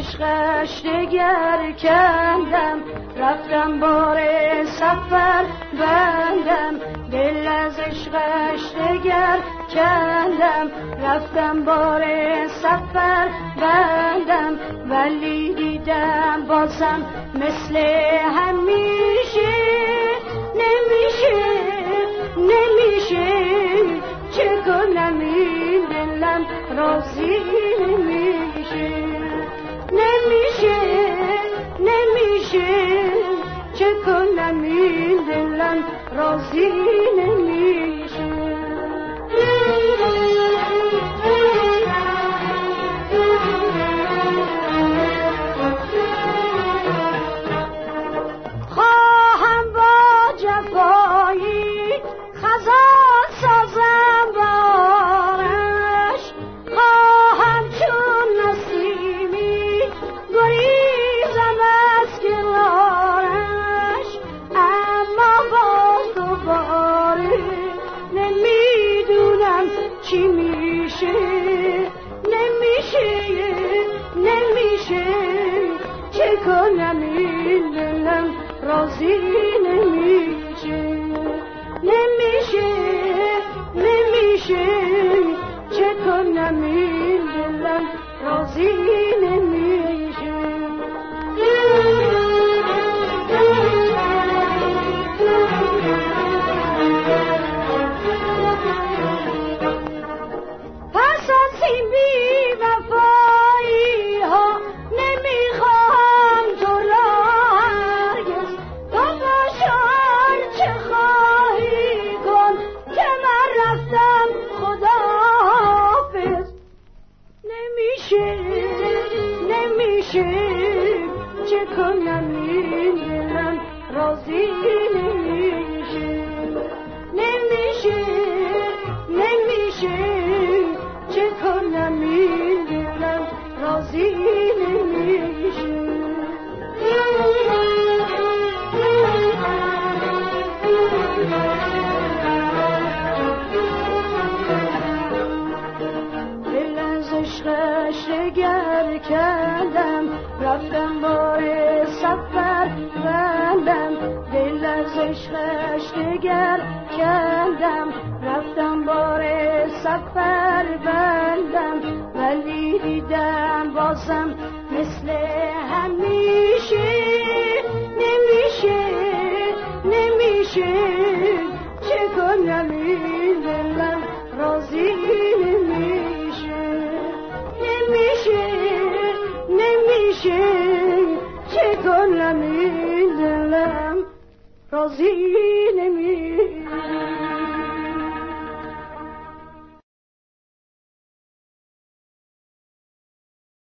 عشقش دگر کندم. رفتم بار سفر بندم. دل از عشقش دگر کندم. رفتم بار سفر بندم. ولی دیدم بازم مثل همیشه. نمیشه نمیشه. چه کنم این دلم راضی نمیشه. چه کنم این دلم راضی نمیشه چه کنم این دلم دلم راضی نمیشه نمیشه نمیشه چه این دلم راضی نمیشه دل از عشقش دگر کردم رفتم بار سفر بندم دل از عشقش دگر کردم. رفتم بار سفر بندم ولی دیدم بازم مثل همیشه. نمیشه نمیشه. چه کنم این دلم راضی نمیشه. نمیشه نمیشه. چه کنم این دلم راضی نمیشه